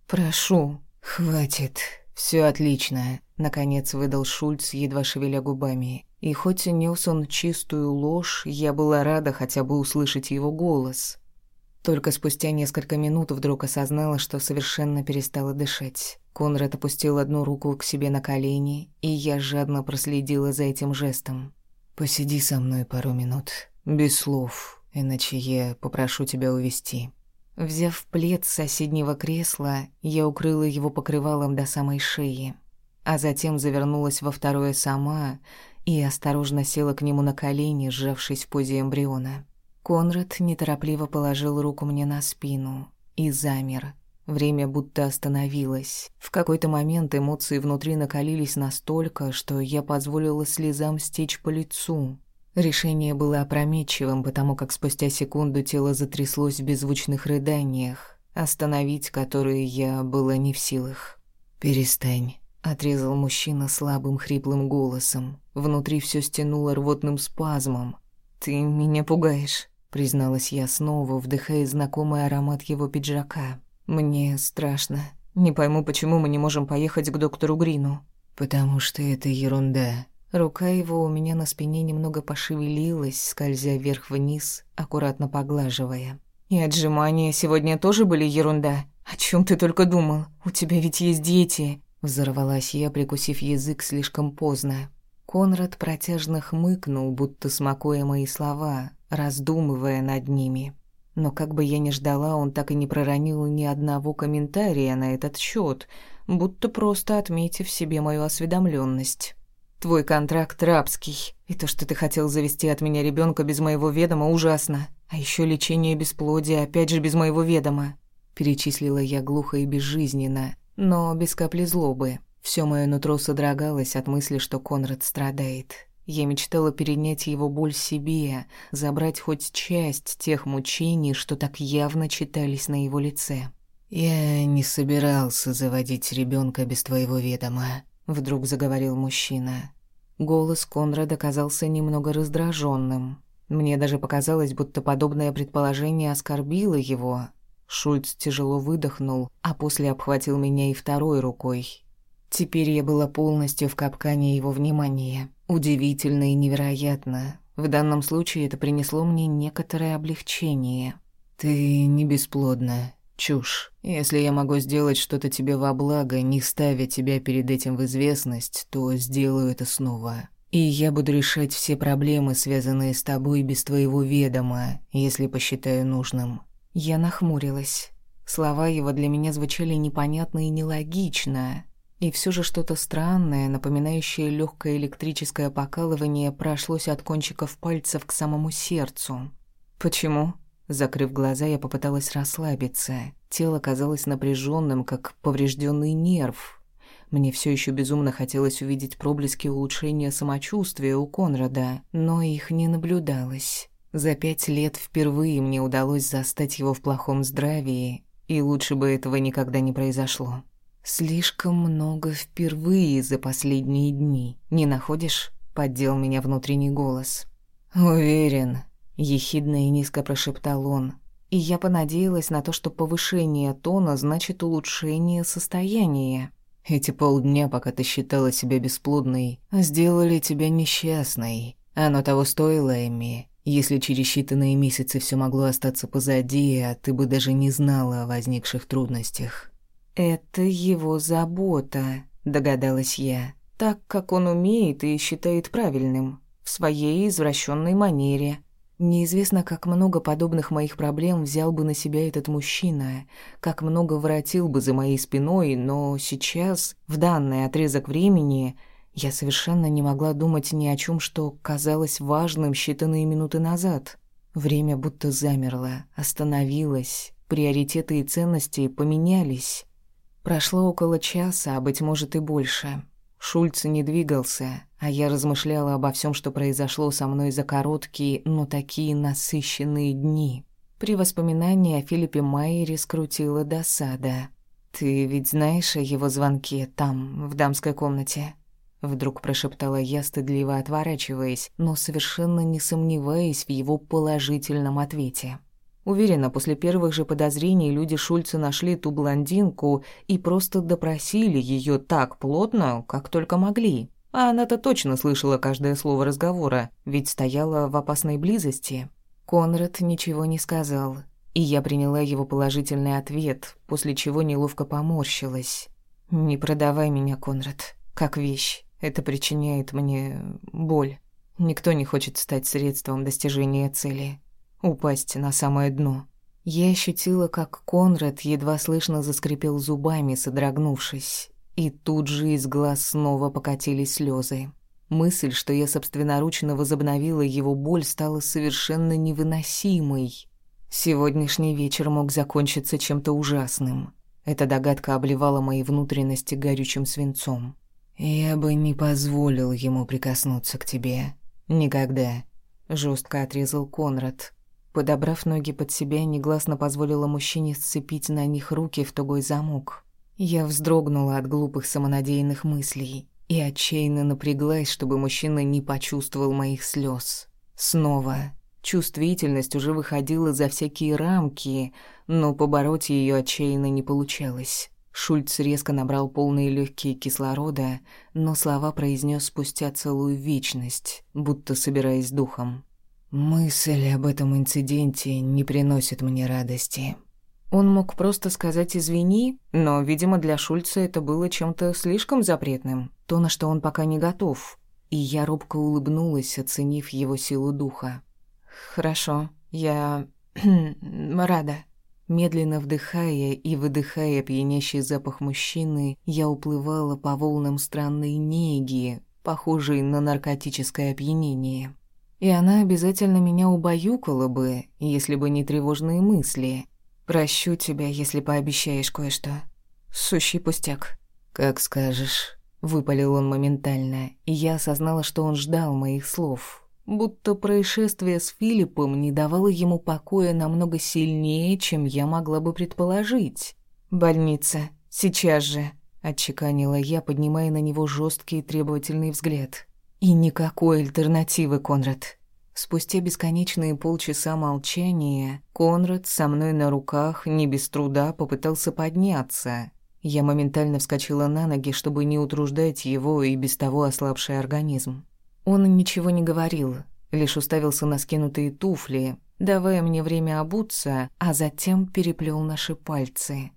«Прошу, хватит. Все отлично», — наконец выдал Шульц, едва шевеля губами. И хоть и нес он чистую ложь, я была рада хотя бы услышать его голос. Только спустя несколько минут вдруг осознала, что совершенно перестала дышать. Конрад опустил одну руку к себе на колени, и я жадно проследила за этим жестом. «Посиди со мной пару минут, без слов, иначе я попрошу тебя увести. Взяв плед с соседнего кресла, я укрыла его покрывалом до самой шеи, а затем завернулась во второе сама и осторожно села к нему на колени, сжавшись в позе эмбриона. Конрад неторопливо положил руку мне на спину и замер. Время будто остановилось. В какой-то момент эмоции внутри накалились настолько, что я позволила слезам стечь по лицу. Решение было опрометчивым, потому как спустя секунду тело затряслось в беззвучных рыданиях, остановить которые я была не в силах. «Перестань», — отрезал мужчина слабым хриплым голосом. Внутри все стянуло рвотным спазмом. «Ты меня пугаешь» призналась я снова, вдыхая знакомый аромат его пиджака. Мне страшно. Не пойму, почему мы не можем поехать к доктору Грину. Потому что это ерунда. Рука его у меня на спине немного пошевелилась, скользя вверх-вниз, аккуратно поглаживая. И отжимания сегодня тоже были ерунда. О чем ты только думал? У тебя ведь есть дети. Взорвалась я, прикусив язык слишком поздно. Конрад протяжно хмыкнул, будто смакуя мои слова, раздумывая над ними. Но как бы я ни ждала, он так и не проронил ни одного комментария на этот счет, будто просто отметив себе мою осведомленность. «Твой контракт рабский, и то, что ты хотел завести от меня ребенка без моего ведома, ужасно. А еще лечение бесплодия, опять же без моего ведома», — перечислила я глухо и безжизненно, но без капли злобы. Все мое нутро содрогалось от мысли, что Конрад страдает. Я мечтала перенять его боль себе, забрать хоть часть тех мучений, что так явно читались на его лице. «Я не собирался заводить ребенка без твоего ведома», — вдруг заговорил мужчина. Голос Конрада казался немного раздраженным. Мне даже показалось, будто подобное предположение оскорбило его. Шульц тяжело выдохнул, а после обхватил меня и второй рукой. Теперь я была полностью в капкане его внимания. Удивительно и невероятно. В данном случае это принесло мне некоторое облегчение. «Ты не бесплодна. Чушь. Если я могу сделать что-то тебе во благо, не ставя тебя перед этим в известность, то сделаю это снова. И я буду решать все проблемы, связанные с тобой, без твоего ведома, если посчитаю нужным». Я нахмурилась. Слова его для меня звучали непонятно и нелогично. И все же что-то странное, напоминающее легкое электрическое покалывание, прошлось от кончиков пальцев к самому сердцу. «Почему?» Закрыв глаза, я попыталась расслабиться. Тело казалось напряженным, как поврежденный нерв. Мне все еще безумно хотелось увидеть проблески улучшения самочувствия у Конрада, но их не наблюдалось. За пять лет впервые мне удалось застать его в плохом здравии, и лучше бы этого никогда не произошло. Слишком много впервые за последние дни. Не находишь? Поддел меня внутренний голос. Уверен, ехидно и низко прошептал он. И я понадеялась на то, что повышение тона значит улучшение состояния. Эти полдня, пока ты считала себя бесплодной, сделали тебя несчастной. Оно того стоило, Эми. Если через считанные месяцы все могло остаться позади, а ты бы даже не знала о возникших трудностях. «Это его забота», — догадалась я, так как он умеет и считает правильным, в своей извращенной манере. Неизвестно, как много подобных моих проблем взял бы на себя этот мужчина, как много воротил бы за моей спиной, но сейчас, в данный отрезок времени, я совершенно не могла думать ни о чем, что казалось важным считанные минуты назад. Время будто замерло, остановилось, приоритеты и ценности поменялись. Прошло около часа, а, быть может, и больше. Шульц не двигался, а я размышляла обо всем, что произошло со мной за короткие, но такие насыщенные дни. При воспоминании о Филиппе Майере скрутила досада. «Ты ведь знаешь о его звонке там, в дамской комнате?» Вдруг прошептала я, стыдливо отворачиваясь, но совершенно не сомневаясь в его положительном ответе. Уверена, после первых же подозрений люди Шульца нашли ту блондинку и просто допросили ее так плотно, как только могли. А она-то точно слышала каждое слово разговора, ведь стояла в опасной близости. Конрад ничего не сказал, и я приняла его положительный ответ, после чего неловко поморщилась. «Не продавай меня, Конрад, как вещь. Это причиняет мне боль. Никто не хочет стать средством достижения цели упасть на самое дно. Я ощутила, как Конрад едва слышно заскрипел зубами, содрогнувшись. И тут же из глаз снова покатились слезы. Мысль, что я собственноручно возобновила его боль, стала совершенно невыносимой. Сегодняшний вечер мог закончиться чем-то ужасным. Эта догадка обливала мои внутренности горючим свинцом. «Я бы не позволил ему прикоснуться к тебе. Никогда», — жестко отрезал Конрад. Подобрав ноги под себя, негласно позволила мужчине сцепить на них руки в тугой замок. Я вздрогнула от глупых самонадеянных мыслей и отчаянно напряглась, чтобы мужчина не почувствовал моих слез. Снова. Чувствительность уже выходила за всякие рамки, но побороть ее отчаянно не получалось. Шульц резко набрал полные легкие кислорода, но слова произнес спустя целую вечность, будто собираясь духом. Мысль об этом инциденте не приносит мне радости. Он мог просто сказать «извини», но, видимо, для Шульца это было чем-то слишком запретным, то, на что он пока не готов. И я робко улыбнулась, оценив его силу духа. «Хорошо, я... [clears throat] рада». Медленно вдыхая и выдыхая пьянящий запах мужчины, я уплывала по волнам странной неги, похожей на наркотическое опьянение. И она обязательно меня убаюкала бы, если бы не тревожные мысли. Прощу тебя, если пообещаешь кое-что. Сущий пустяк. Как скажешь. Выпалил он моментально, и я осознала, что он ждал моих слов. Будто происшествие с Филиппом не давало ему покоя намного сильнее, чем я могла бы предположить. «Больница. Сейчас же», — отчеканила я, поднимая на него жесткий и требовательный взгляд. И никакой альтернативы, Конрад. Спустя бесконечные полчаса молчания, Конрад со мной на руках не без труда попытался подняться. Я моментально вскочила на ноги, чтобы не утруждать его и без того ослабший организм. Он ничего не говорил, лишь уставился на скинутые туфли, давая мне время обуться, а затем переплел наши пальцы.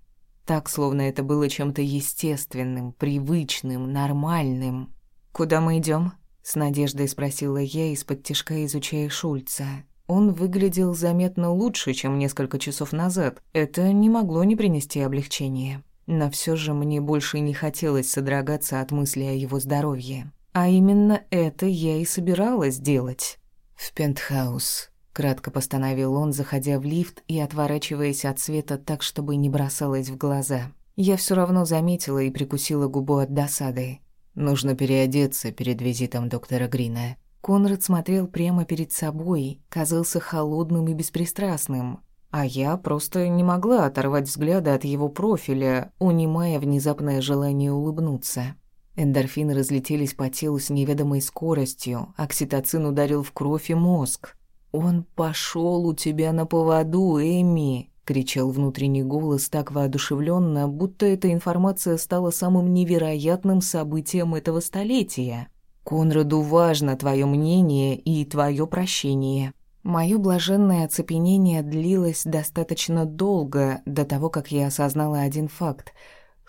Так, словно это было чем-то естественным, привычным, нормальным. «Куда мы идем? С надеждой спросила я из-под тишка, изучая Шульца. Он выглядел заметно лучше, чем несколько часов назад. Это не могло не принести облегчения. Но все же мне больше не хотелось содрогаться от мысли о его здоровье. А именно это я и собиралась делать. «В пентхаус», — кратко постановил он, заходя в лифт и отворачиваясь от света так, чтобы не бросалось в глаза. Я все равно заметила и прикусила губу от досады. Нужно переодеться перед визитом доктора Грина. Конрад смотрел прямо перед собой, казался холодным и беспристрастным. А я просто не могла оторвать взгляда от его профиля, унимая внезапное желание улыбнуться. Эндорфины разлетелись по телу с неведомой скоростью, окситоцин ударил в кровь и мозг. «Он пошел у тебя на поводу, Эми!» — кричал внутренний голос так воодушевленно, будто эта информация стала самым невероятным событием этого столетия. «Конраду важно твое мнение и твое прощение». Мое блаженное оцепенение длилось достаточно долго до того, как я осознала один факт —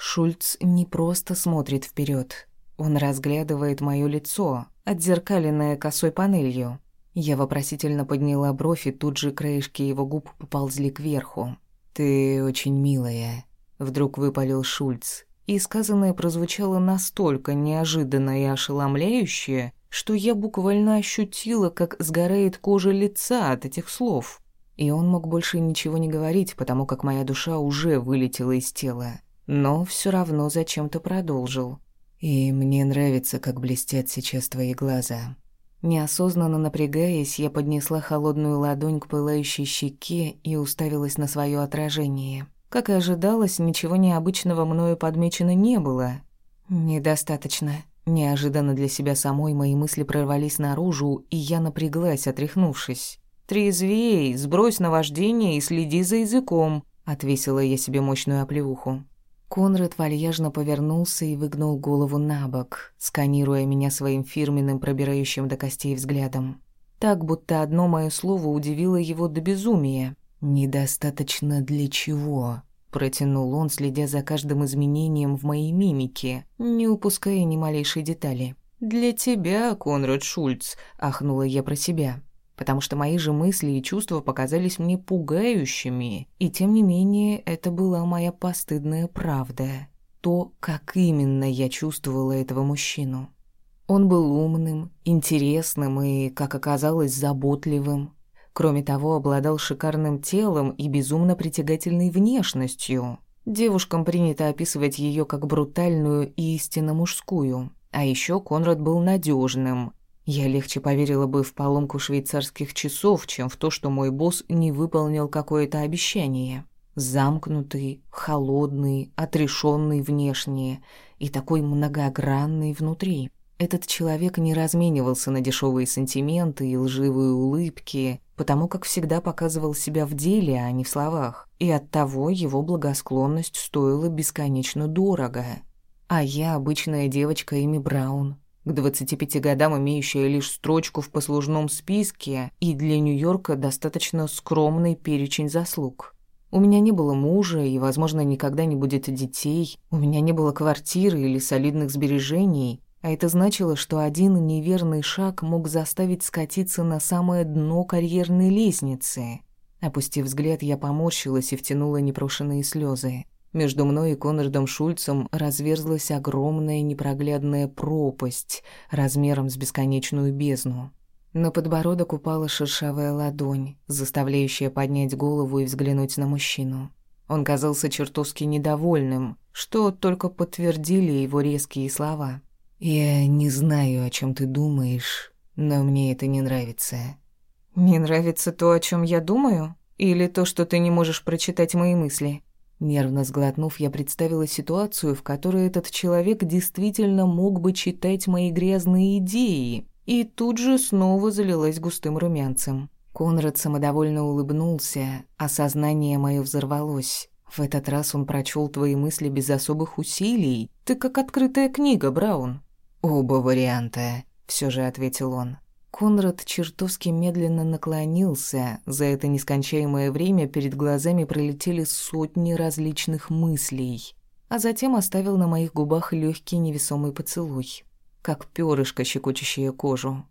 Шульц не просто смотрит вперед, он разглядывает мое лицо, отзеркаленное косой панелью. Я вопросительно подняла бровь, и тут же краешки его губ поползли кверху. «Ты очень милая», — вдруг выпалил Шульц. И сказанное прозвучало настолько неожиданно и ошеломляюще, что я буквально ощутила, как сгорает кожа лица от этих слов. И он мог больше ничего не говорить, потому как моя душа уже вылетела из тела но все равно зачем-то продолжил. «И мне нравится, как блестят сейчас твои глаза». Неосознанно напрягаясь, я поднесла холодную ладонь к пылающей щеке и уставилась на свое отражение. Как и ожидалось, ничего необычного мною подмечено не было. «Недостаточно». Неожиданно для себя самой мои мысли прорвались наружу, и я напряглась, отряхнувшись. «Трезвей, сбрось наваждение и следи за языком», — отвесила я себе мощную оплеуху. Конрад вальяжно повернулся и выгнул голову на бок, сканируя меня своим фирменным пробирающим до костей взглядом. Так, будто одно мое слово удивило его до безумия. «Недостаточно для чего?» — протянул он, следя за каждым изменением в моей мимике, не упуская ни малейшей детали. «Для тебя, Конрад Шульц», — ахнула я про себя потому что мои же мысли и чувства показались мне пугающими, и тем не менее это была моя постыдная правда. То, как именно я чувствовала этого мужчину. Он был умным, интересным и, как оказалось, заботливым. Кроме того, обладал шикарным телом и безумно притягательной внешностью. Девушкам принято описывать ее как брутальную и истинно мужскую. А еще Конрад был надежным, я легче поверила бы в поломку швейцарских часов, чем в то, что мой босс не выполнил какое-то обещание. Замкнутый, холодный, отрешенный внешне и такой многогранный внутри. Этот человек не разменивался на дешевые сантименты и лживые улыбки, потому как всегда показывал себя в деле, а не в словах. И оттого его благосклонность стоила бесконечно дорого. А я обычная девочка Эми Браун, к 25 годам имеющая лишь строчку в послужном списке и для Нью-Йорка достаточно скромный перечень заслуг. У меня не было мужа и, возможно, никогда не будет детей, у меня не было квартиры или солидных сбережений, а это значило, что один неверный шаг мог заставить скатиться на самое дно карьерной лестницы. Опустив взгляд, я поморщилась и втянула непрошенные слезы. Между мной и Конрадом Шульцем разверзлась огромная непроглядная пропасть размером с бесконечную бездну. На подбородок упала шершавая ладонь, заставляющая поднять голову и взглянуть на мужчину. Он казался чертовски недовольным, что только подтвердили его резкие слова. «Я не знаю, о чем ты думаешь, но мне это не нравится». «Не нравится то, о чем я думаю? Или то, что ты не можешь прочитать мои мысли?» Нервно сглотнув, я представила ситуацию, в которой этот человек действительно мог бы читать мои грязные идеи, и тут же снова залилась густым румянцем. Конрад самодовольно улыбнулся, а сознание мое взорвалось. В этот раз он прочел твои мысли без особых усилий. Ты как открытая книга, Браун. Оба варианта, все же ответил он. Конрад чертовски медленно наклонился. За это нескончаемое время перед глазами пролетели сотни различных мыслей, а затем оставил на моих губах легкий невесомый поцелуй, как перышко, щекочущее кожу.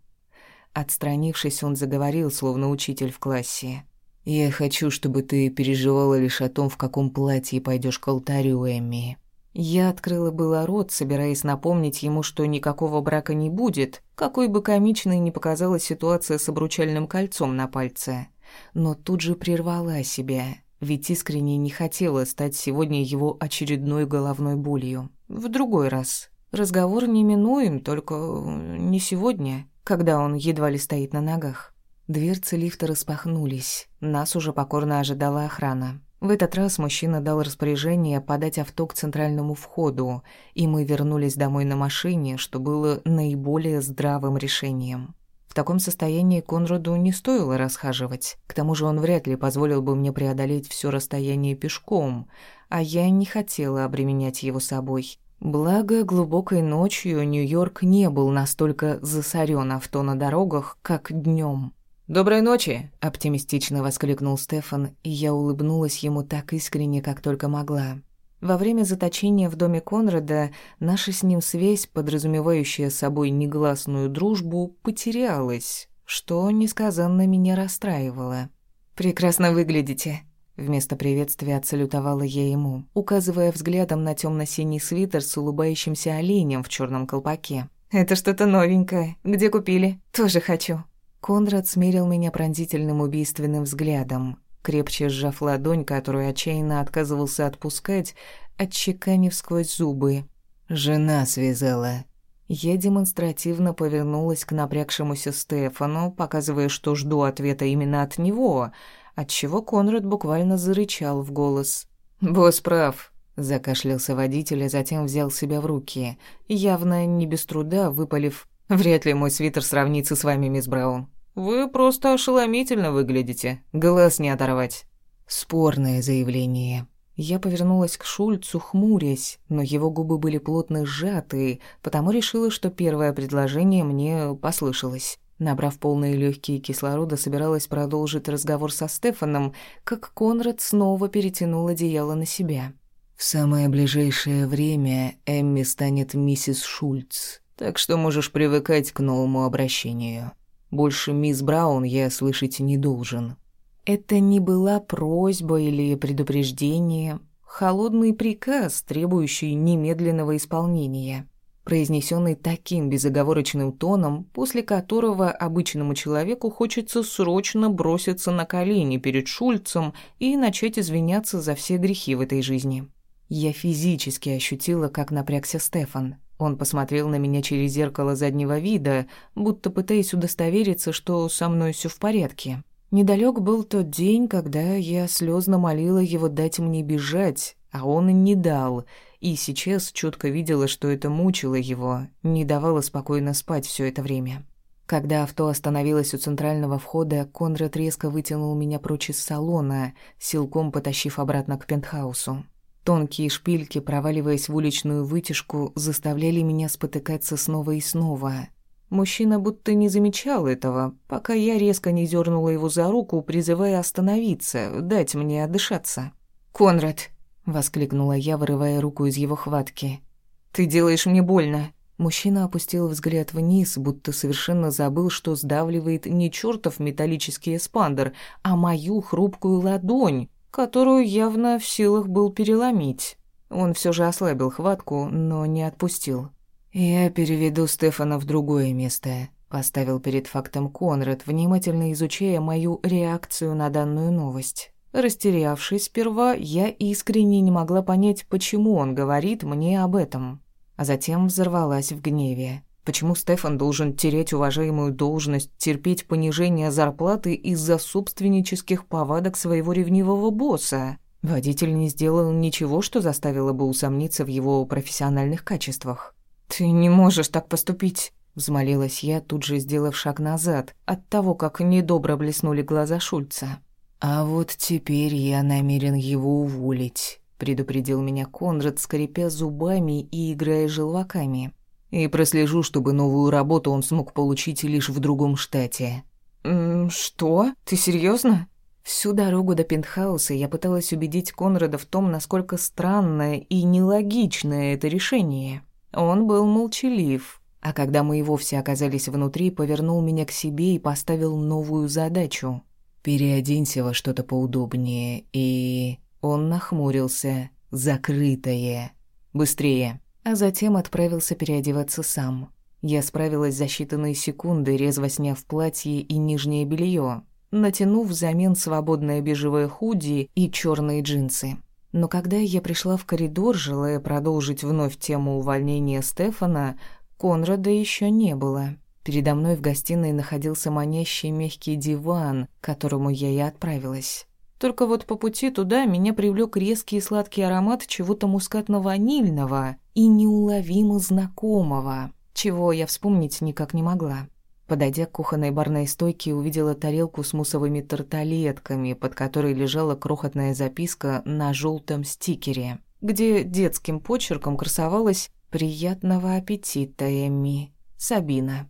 Отстранившись, он заговорил, словно учитель в классе. «Я хочу, чтобы ты переживала лишь о том, в каком платье пойдешь к алтарю, Эмми. Я открыла было рот, собираясь напомнить ему, что никакого брака не будет, какой бы комичной ни показалась ситуация с обручальным кольцом на пальце. Но тут же прервала себя, ведь искренне не хотела стать сегодня его очередной головной болью. В другой раз. Разговор неминуем, только не сегодня, когда он едва ли стоит на ногах. Дверцы лифта распахнулись. Нас уже покорно ожидала охрана. В этот раз мужчина дал распоряжение подать авто к центральному входу, и мы вернулись домой на машине, что было наиболее здравым решением. В таком состоянии Конраду не стоило расхаживать. К тому же он вряд ли позволил бы мне преодолеть все расстояние пешком, а я не хотела обременять его собой. Благо, глубокой ночью Нью-Йорк не был настолько засорен авто на дорогах, как днем. «Доброй ночи!» – оптимистично воскликнул Стефан, и я улыбнулась ему так искренне, как только могла. Во время заточения в доме Конрада наша с ним связь, подразумевающая собой негласную дружбу, потерялась, что несказанно меня расстраивало. «Прекрасно выглядите», — вместо приветствия отсалютовала я ему, указывая взглядом на темно синий свитер с улыбающимся оленем в черном колпаке. «Это что-то новенькое. Где купили? Тоже хочу». Конрад смерил меня пронзительным убийственным взглядом, крепче сжав ладонь, которую отчаянно отказывался отпускать, отчеканив сквозь зубы. «Жена связала». Я демонстративно повернулась к напрягшемуся Стефану, показывая, что жду ответа именно от него, отчего Конрад буквально зарычал в голос. «Босс прав», — закашлялся водитель, а затем взял себя в руки, явно не без труда выпалив Вряд ли мой свитер сравнится с вами, мисс Браун. Вы просто ошеломительно выглядите. Глаз не оторвать. Спорное заявление. Я повернулась к Шульцу, хмурясь, но его губы были плотно сжаты, потому решила, что первое предложение мне послышалось. Набрав полные легкие кислорода, собиралась продолжить разговор со Стефаном, как Конрад снова перетянул одеяло на себя. «В самое ближайшее время Эмми станет миссис Шульц. Так что можешь привыкать к новому обращению. Больше мисс Браун я слышать не должен». Это не была просьба или предупреждение, холодный приказ, требующий немедленного исполнения, произнесенный таким безоговорочным тоном, после которого обычному человеку хочется срочно броситься на колени перед Шульцем и начать извиняться за все грехи в этой жизни. Я физически ощутила, как напрягся Стефан. Он посмотрел на меня через зеркало заднего вида, будто пытаясь удостовериться, что со мной все в порядке. Недалек был тот день, когда я слезно молила его дать мне бежать, а он не дал, и сейчас четко видела, что это мучило его, не давало спокойно спать все это время. Когда авто остановилось у центрального входа, Конрад резко вытянул меня прочь из салона, силком потащив обратно к пентхаусу. Тонкие шпильки, проваливаясь в уличную вытяжку, заставляли меня спотыкаться снова и снова. Мужчина будто не замечал этого, пока я резко не дернула его за руку, призывая остановиться, дать мне отдышаться. «Конрад!» — воскликнула я, вырывая руку из его хватки. «Ты делаешь мне больно!» Мужчина опустил взгляд вниз, будто совершенно забыл, что сдавливает не чертов металлический эспандер, а мою хрупкую ладонь, которую явно в силах был переломить. Он все же ослабил хватку, но не отпустил. «Я переведу Стефана в другое место», — поставил перед фактом Конрад, внимательно изучая мою реакцию на данную новость. Растерявшись сперва, я искренне не могла понять, почему он говорит мне об этом. А затем взорвалась в гневе. Почему Стефан должен терять уважаемую должность, терпеть понижение зарплаты из-за собственнических повадок своего ревнивого босса? Водитель не сделал ничего, что заставило бы усомниться в его профессиональных качествах. «Ты не можешь так поступить», — взмолилась я, тут же сделав шаг назад, от того, как недобро блеснули глаза Шульца. «А вот теперь я намерен его уволить», — предупредил меня Конрад, скрипя зубами и играя желваками и прослежу, чтобы новую работу он смог получить лишь в другом штате». «Что? Ты серьезно? Всю дорогу до пентхауса я пыталась убедить Конрада в том, насколько странное и нелогичное это решение. Он был молчалив, а когда мы и вовсе оказались внутри, повернул меня к себе и поставил новую задачу. «Переоденься во что-то поудобнее и...» Он нахмурился. «Закрытое. Быстрее!» А затем отправился переодеваться сам. Я справилась за считанные секунды, резво сняв платье и нижнее белье, натянув взамен свободное бежевое худи и черные джинсы. Но когда я пришла в коридор, желая продолжить вновь тему увольнения Стефана, Конрада еще не было. Передо мной в гостиной находился манящий мягкий диван, к которому я и отправилась. Только вот по пути туда меня привлек резкий и сладкий аромат чего-то мускатно-ванильного и неуловимо знакомого, чего я вспомнить никак не могла. Подойдя к кухонной барной стойке, увидела тарелку с мусовыми тарталетками, под которой лежала крохотная записка на желтом стикере, где детским почерком красовалась «Приятного аппетита, Эмми. Сабина».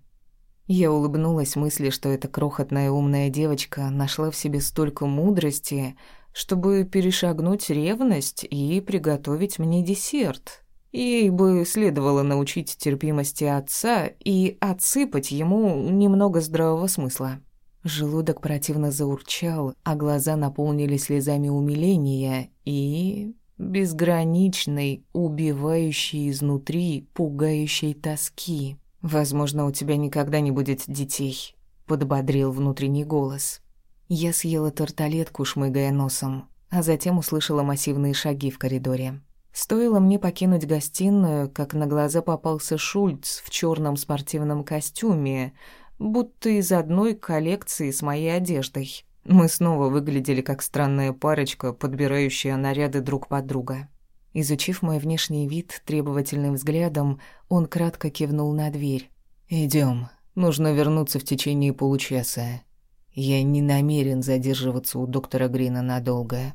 Я улыбнулась мысли, что эта крохотная умная девочка нашла в себе столько мудрости, чтобы перешагнуть ревность и приготовить мне десерт. Ей бы следовало научить терпимости отца и отсыпать ему немного здравого смысла. Желудок противно заурчал, а глаза наполнились слезами умиления и безграничной, убивающей изнутри, пугающей тоски. «Возможно, у тебя никогда не будет детей», — подбодрил внутренний голос. Я съела тарталетку, шмыгая носом, а затем услышала массивные шаги в коридоре. Стоило мне покинуть гостиную, как на глаза попался Шульц в черном спортивном костюме, будто из одной коллекции с моей одеждой. Мы снова выглядели как странная парочка, подбирающая наряды друг под друга. Изучив мой внешний вид требовательным взглядом, он кратко кивнул на дверь. Идем. Нужно вернуться в течение получаса. Я не намерен задерживаться у доктора Грина надолго».